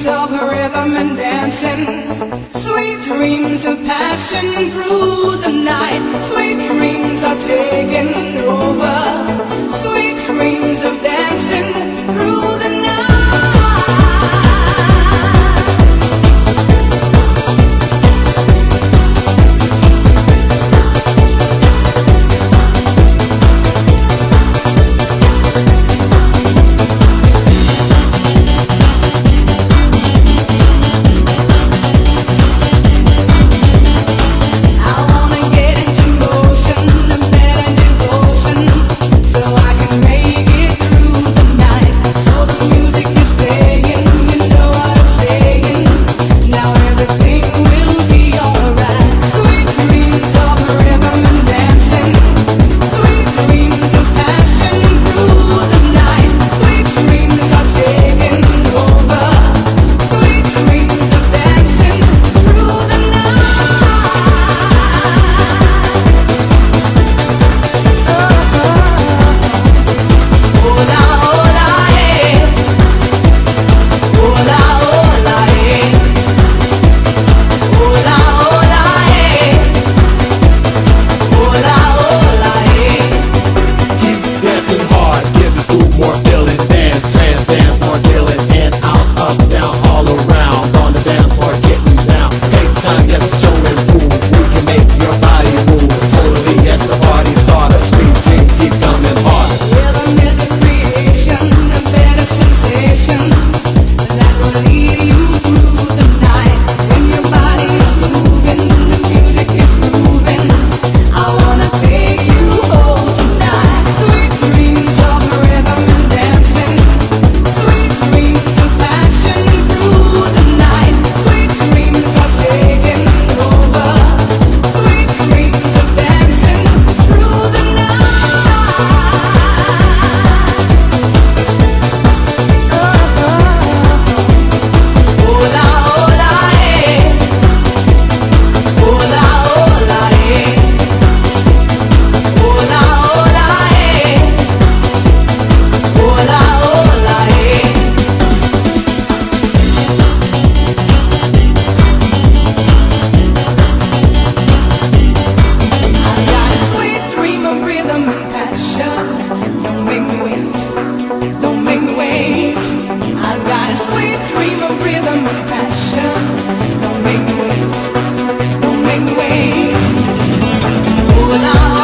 dreams of rhythm and dancing, sweet dreams of passion through the night, sweet dreams. Don't make me wait. Don't make me wait. Ooh,